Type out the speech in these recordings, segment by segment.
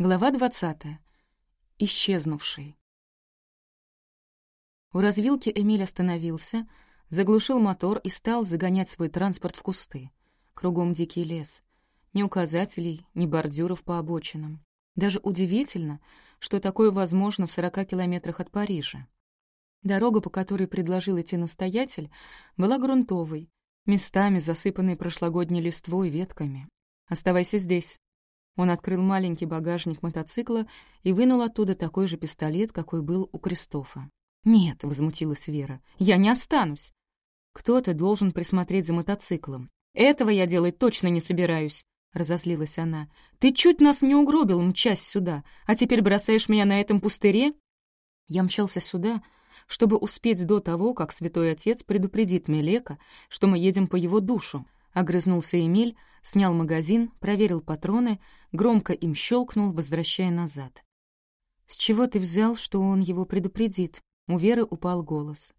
Глава двадцатая. Исчезнувший. У развилки Эмиль остановился, заглушил мотор и стал загонять свой транспорт в кусты. Кругом дикий лес. Ни указателей, ни бордюров по обочинам. Даже удивительно, что такое возможно в сорока километрах от Парижа. Дорога, по которой предложил идти настоятель, была грунтовой, местами засыпанной прошлогодней листвой и ветками. «Оставайся здесь». Он открыл маленький багажник мотоцикла и вынул оттуда такой же пистолет, какой был у Кристофа. «Нет», — возмутилась Вера, — «я не останусь». «Кто-то должен присмотреть за мотоциклом. Этого я делать точно не собираюсь», — разозлилась она. «Ты чуть нас не угробил, мчась сюда, а теперь бросаешь меня на этом пустыре?» Я мчался сюда, чтобы успеть до того, как святой отец предупредит Мелека, что мы едем по его душу. Огрызнулся Эмиль, снял магазин, проверил патроны, громко им щелкнул, возвращая назад. «С чего ты взял, что он его предупредит?» У Веры упал голос.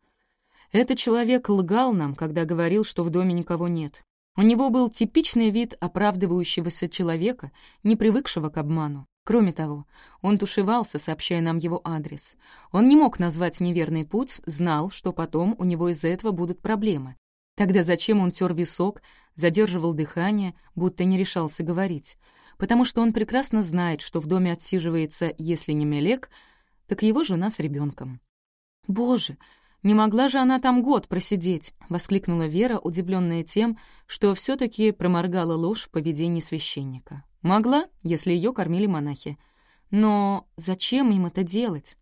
«Этот человек лгал нам, когда говорил, что в доме никого нет. У него был типичный вид оправдывающегося человека, не привыкшего к обману. Кроме того, он тушевался, сообщая нам его адрес. Он не мог назвать неверный путь, знал, что потом у него из-за этого будут проблемы. Тогда зачем он тер висок, задерживал дыхание, будто не решался говорить? Потому что он прекрасно знает, что в доме отсиживается, если не Мелек, так его жена с ребенком. «Боже, не могла же она там год просидеть!» — воскликнула Вера, удивленная тем, что все таки проморгала ложь в поведении священника. Могла, если ее кормили монахи. Но зачем им это делать?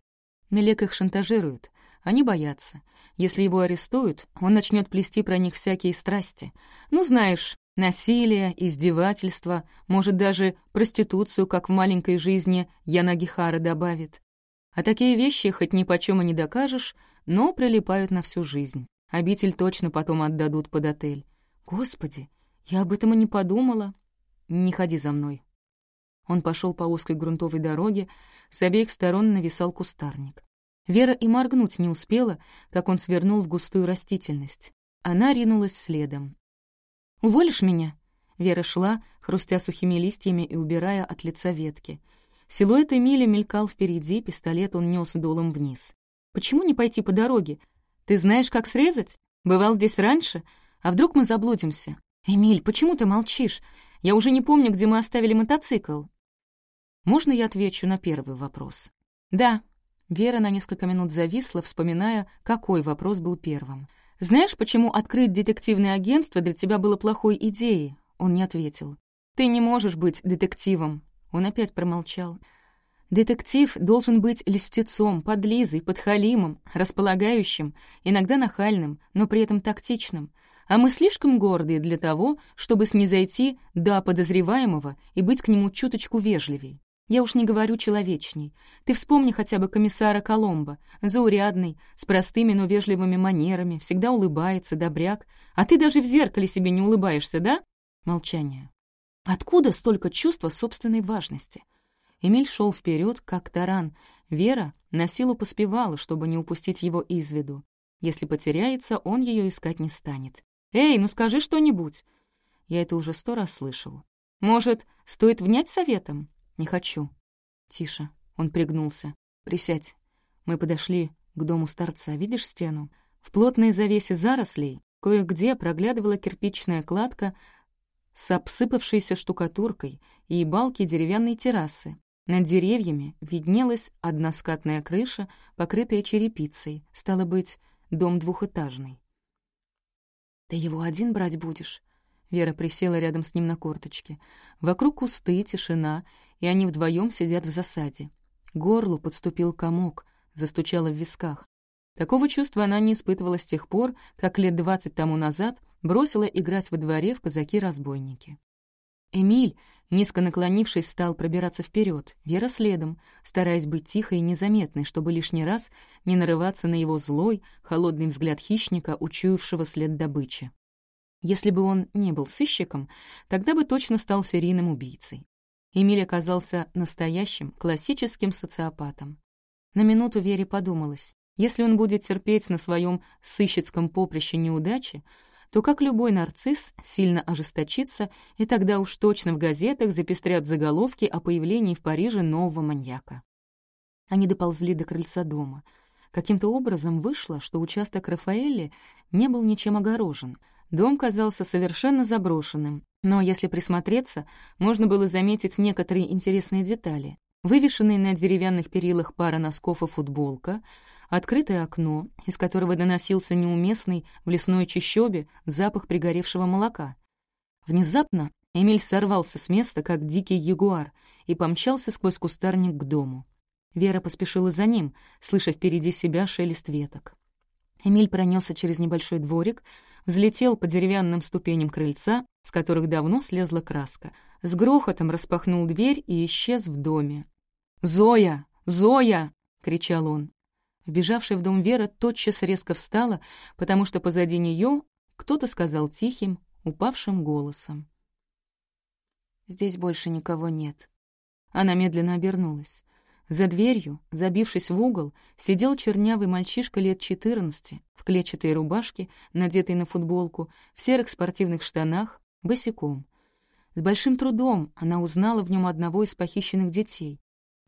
Мелек их шантажирует. Они боятся. Если его арестуют, он начнет плести про них всякие страсти. Ну, знаешь, насилие, издевательство, может, даже проституцию, как в маленькой жизни Яна Гихара добавит. А такие вещи хоть ни почем и не докажешь, но прилипают на всю жизнь. Обитель точно потом отдадут под отель. Господи, я об этом и не подумала. «Не ходи за мной». Он пошел по узкой грунтовой дороге, с обеих сторон нависал кустарник. Вера и моргнуть не успела, как он свернул в густую растительность. Она ринулась следом. «Уволишь меня?» Вера шла, хрустя сухими листьями и убирая от лица ветки. Силуэт Эмили мелькал впереди, пистолет он нес дулом вниз. «Почему не пойти по дороге? Ты знаешь, как срезать? Бывал здесь раньше? А вдруг мы заблудимся? Эмиль, почему ты молчишь? Я уже не помню, где мы оставили мотоцикл». Можно я отвечу на первый вопрос? Да. Вера на несколько минут зависла, вспоминая, какой вопрос был первым. «Знаешь, почему открыть детективное агентство для тебя было плохой идеей?» Он не ответил. «Ты не можешь быть детективом». Он опять промолчал. «Детектив должен быть листецом, подлизой, подхалимом, располагающим, иногда нахальным, но при этом тактичным а мы слишком гордые для того, чтобы снизойти до подозреваемого и быть к нему чуточку вежливей. Я уж не говорю человечней. Ты вспомни хотя бы комиссара Коломбо, заурядный, с простыми, но вежливыми манерами, всегда улыбается, добряк. А ты даже в зеркале себе не улыбаешься, да? Молчание. Откуда столько чувства собственной важности? Эмиль шел вперед, как таран. Вера на силу поспевала, чтобы не упустить его из виду. Если потеряется, он ее искать не станет. «Эй, ну скажи что-нибудь!» Я это уже сто раз слышал. «Может, стоит внять советом?» «Не хочу». «Тише». Он пригнулся. «Присядь». Мы подошли к дому старца. Видишь стену? В плотной завесе зарослей кое-где проглядывала кирпичная кладка с обсыпавшейся штукатуркой и балки деревянной террасы. Над деревьями виднелась односкатная крыша, покрытая черепицей, стало быть, дом двухэтажный. «Ты его один брать будешь?» Вера присела рядом с ним на корточке. Вокруг кусты, тишина, и они вдвоем сидят в засаде. Горлу подступил комок, застучало в висках. Такого чувства она не испытывала с тех пор, как лет двадцать тому назад бросила играть во дворе в казаки-разбойники. Эмиль, низко наклонившись, стал пробираться вперед, Вера следом, стараясь быть тихой и незаметной, чтобы лишний раз не нарываться на его злой, холодный взгляд хищника, учуявшего след добычи. Если бы он не был сыщиком, тогда бы точно стал серийным убийцей. Эмиль оказался настоящим, классическим социопатом. На минуту Вере подумалось, если он будет терпеть на своем сыщицком поприще неудачи, то, как любой нарцисс, сильно ожесточится, и тогда уж точно в газетах запестрят заголовки о появлении в Париже нового маньяка. Они доползли до крыльца дома. Каким-то образом вышло, что участок Рафаэлли не был ничем огорожен. Дом казался совершенно заброшенным, но если присмотреться, можно было заметить некоторые интересные детали. Вывешенные на деревянных перилах пара носков и футболка, открытое окно, из которого доносился неуместный в лесной чащобе запах пригоревшего молока. Внезапно Эмиль сорвался с места, как дикий ягуар, и помчался сквозь кустарник к дому. Вера поспешила за ним, слыша впереди себя шелест веток. Эмиль пронесся через небольшой дворик, взлетел по деревянным ступеням крыльца, с которых давно слезла краска, с грохотом распахнул дверь и исчез в доме. «Зоя! Зоя!» — кричал он. Вбежавшая в дом Вера тотчас резко встала, потому что позади нее кто-то сказал тихим, упавшим голосом. «Здесь больше никого нет». Она медленно обернулась. За дверью, забившись в угол, сидел чернявый мальчишка лет четырнадцати, в клетчатой рубашке, надетой на футболку, в серых спортивных штанах, босиком. С большим трудом она узнала в нем одного из похищенных детей.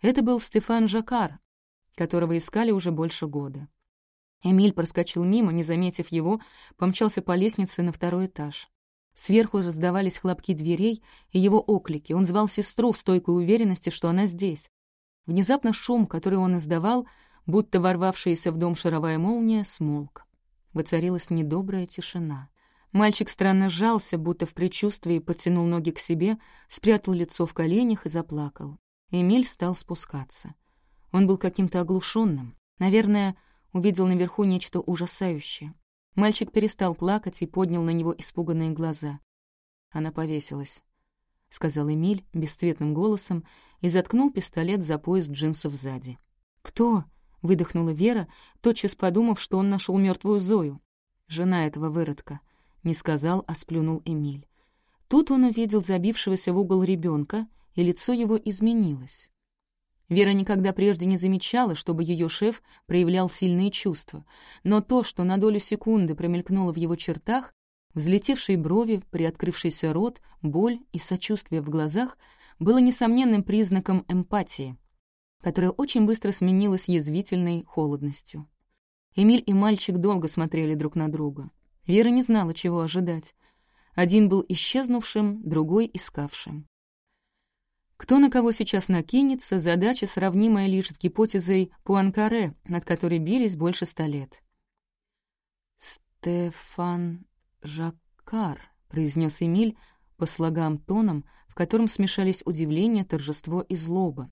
Это был Стефан Жакар, которого искали уже больше года. Эмиль проскочил мимо, не заметив его, помчался по лестнице на второй этаж. Сверху раздавались хлопки дверей и его оклики. Он звал сестру в стойкой уверенности, что она здесь. Внезапно шум, который он издавал, будто ворвавшаяся в дом шаровая молния, смолк. Воцарилась недобрая тишина. Мальчик странно сжался, будто в предчувствии подтянул ноги к себе, спрятал лицо в коленях и заплакал. Эмиль стал спускаться. Он был каким-то оглушенным. Наверное, увидел наверху нечто ужасающее. Мальчик перестал плакать и поднял на него испуганные глаза. Она повесилась. — сказал Эмиль бесцветным голосом и заткнул пистолет за пояс джинсов сзади. «Кто?» — выдохнула Вера, тотчас подумав, что он нашел мертвую Зою. «Жена этого выродка», — не сказал, а сплюнул Эмиль. Тут он увидел забившегося в угол ребенка, и лицо его изменилось. Вера никогда прежде не замечала, чтобы ее шеф проявлял сильные чувства, но то, что на долю секунды промелькнуло в его чертах, Взлетевшие брови, приоткрывшийся рот, боль и сочувствие в глазах было несомненным признаком эмпатии, которая очень быстро сменилась язвительной холодностью. Эмиль и мальчик долго смотрели друг на друга. Вера не знала, чего ожидать. Один был исчезнувшим, другой — искавшим. Кто на кого сейчас накинется, задача, сравнимая лишь с гипотезой Пуанкаре, над которой бились больше ста лет. «Стефан «Жаккар», — произнес Эмиль по слогам тоном, котором смешались удивление, торжество и злоба.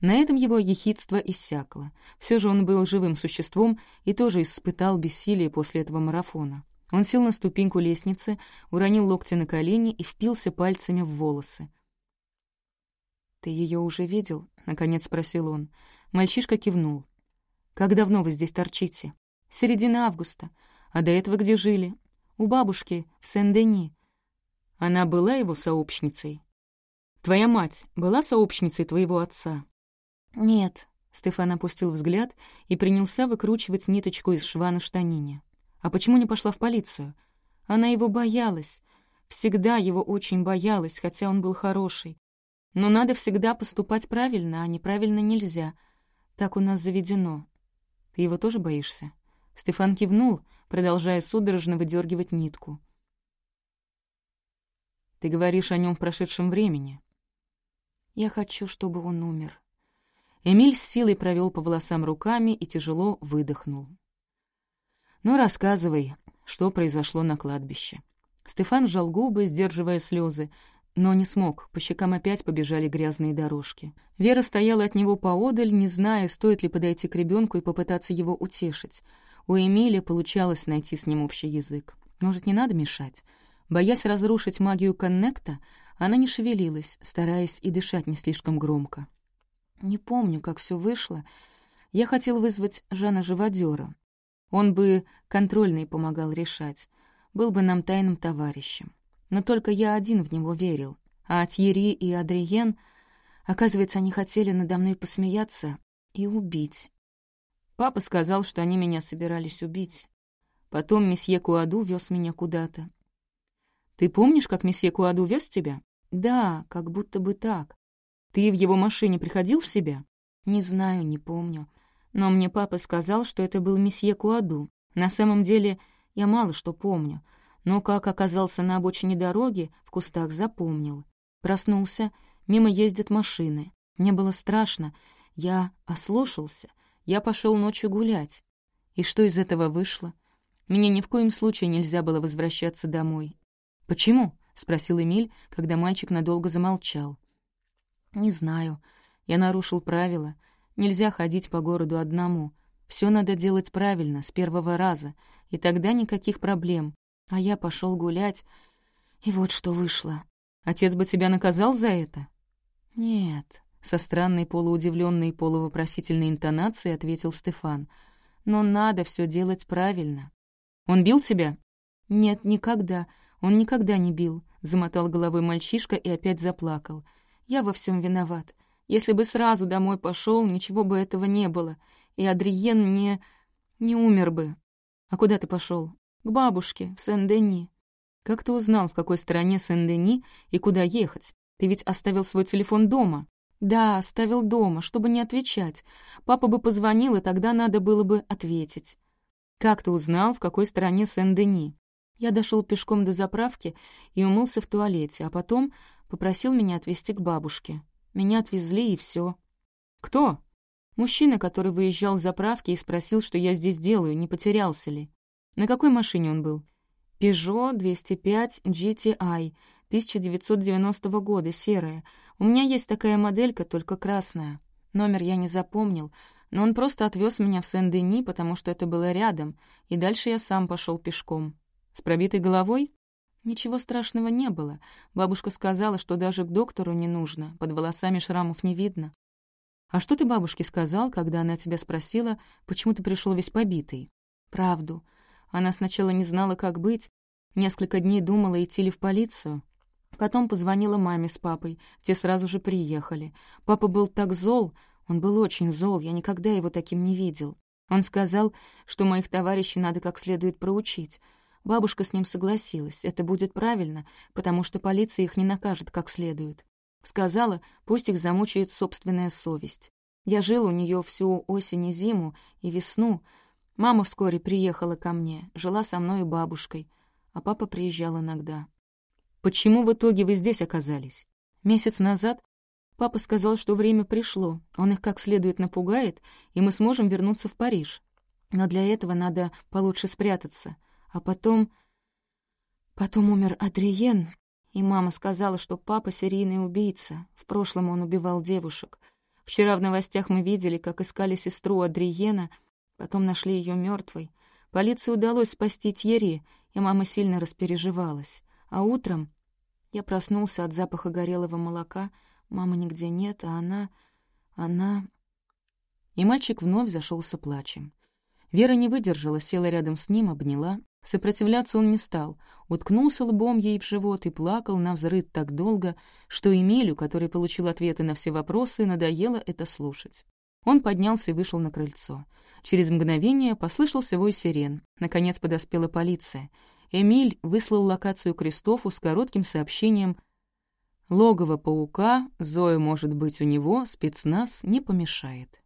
На этом его ехидство иссякло. Все же он был живым существом и тоже испытал бессилие после этого марафона. Он сел на ступеньку лестницы, уронил локти на колени и впился пальцами в волосы. «Ты ее уже видел?» — наконец спросил он. Мальчишка кивнул. «Как давно вы здесь торчите?» «Середина августа. А до этого где жили?» у бабушки в Сен-Дени. Она была его сообщницей. Твоя мать была сообщницей твоего отца? Нет. Стефан опустил взгляд и принялся выкручивать ниточку из шва на штанине. А почему не пошла в полицию? Она его боялась. Всегда его очень боялась, хотя он был хороший. Но надо всегда поступать правильно, а неправильно нельзя. Так у нас заведено. Ты его тоже боишься? Стефан кивнул, продолжая судорожно выдергивать нитку. «Ты говоришь о нем в прошедшем времени». «Я хочу, чтобы он умер». Эмиль с силой провел по волосам руками и тяжело выдохнул. «Ну, рассказывай, что произошло на кладбище». Стефан сжал губы, сдерживая слезы, но не смог, по щекам опять побежали грязные дорожки. Вера стояла от него поодаль, не зная, стоит ли подойти к ребенку и попытаться его утешить — у Эмили получалось найти с ним общий язык. Может, не надо мешать? Боясь разрушить магию коннекта, она не шевелилась, стараясь и дышать не слишком громко. Не помню, как все вышло. Я хотел вызвать Жана Живодера. Он бы контрольный помогал решать, был бы нам тайным товарищем. Но только я один в него верил, а Тьерри и Адриен, оказывается, они хотели надо мной посмеяться и убить. Папа сказал, что они меня собирались убить. Потом месье Куаду вез меня куда-то. Ты помнишь, как месье Куаду вез тебя? Да, как будто бы так. Ты в его машине приходил в себя? Не знаю, не помню. Но мне папа сказал, что это был месье Куаду. На самом деле, я мало что помню. Но как оказался на обочине дороги, в кустах запомнил. Проснулся, мимо ездят машины. Мне было страшно. Я ослушался. Я пошел ночью гулять. И что из этого вышло? Мне ни в коем случае нельзя было возвращаться домой. «Почему?» — спросил Эмиль, когда мальчик надолго замолчал. «Не знаю. Я нарушил правила. Нельзя ходить по городу одному. Все надо делать правильно, с первого раза, и тогда никаких проблем. А я пошел гулять, и вот что вышло. Отец бы тебя наказал за это? Нет, со странной полуудивленной и полувопросительной интонацией ответил Стефан. Но надо все делать правильно. Он бил тебя? Нет, никогда. Он никогда не бил. Замотал головой мальчишка и опять заплакал. Я во всем виноват. Если бы сразу домой пошел, ничего бы этого не было. И Адриен не... не умер бы. А куда ты пошел? К бабушке, в Сен-Дени. Как ты узнал, в какой стороне Сен-Дени и куда ехать? Ты ведь оставил свой телефон дома. Да, оставил дома, чтобы не отвечать. Папа бы позвонил, и тогда надо было бы ответить. Как ты узнал, в какой стороне Сен-Дени? Я дошел пешком до заправки и умылся в туалете, а потом попросил меня отвезти к бабушке. Меня отвезли, и все. «Кто?» «Мужчина, который выезжал с заправки и спросил, что я здесь делаю, не потерялся ли. На какой машине он был?» «Peugeot 205 GTI, 1990 года, серая. У меня есть такая моделька, только красная. Номер я не запомнил, но он просто отвез меня в Сен-Дени, потому что это было рядом, и дальше я сам пошел пешком. С пробитой головой? Ничего страшного не было. Бабушка сказала, что даже к доктору не нужно, под волосами шрамов не видно. А что ты бабушке сказал, когда она тебя спросила, почему ты пришел весь побитый? Правду. Она сначала не знала, как быть, несколько дней думала, идти ли в полицию. Потом позвонила маме с папой, те сразу же приехали. Папа был так зол, он был очень зол, я никогда его таким не видел. Он сказал, что моих товарищей надо как следует проучить — Бабушка с ним согласилась, это будет правильно, потому что полиция их не накажет как следует. Сказала, пусть их замучает собственная совесть. Я жил у нее всю осень и зиму, и весну. Мама вскоре приехала ко мне, жила со мной и бабушкой, а папа приезжал иногда. «Почему в итоге вы здесь оказались?» Месяц назад папа сказал, что время пришло, он их как следует напугает, и мы сможем вернуться в Париж. Но для этого надо получше спрятаться — а потом... Потом умер Адриен, и мама сказала, что папа серийный убийца. В прошлом он убивал девушек. Вчера в новостях мы видели, как искали сестру Адриена, потом нашли ее мертвой. Полиции удалось спасти Тьерри, и мама сильно распереживалась. А утром я проснулся от запаха горелого молока, мамы нигде нет, а она... она... И мальчик вновь зашелся плачем. Вера не выдержала, села рядом с ним, обняла, Сопротивляться он не стал, уткнулся лбом ей в живот и плакал на взрыд так долго, что Эмилю, который получил ответы на все вопросы, надоело это слушать. Он поднялся и вышел на крыльцо. Через мгновение послышался вой сирен. Наконец подоспела полиция. Эмиль выслал локацию Кристофу с коротким сообщением «Логово паука, Зоя может быть у него, спецназ не помешает».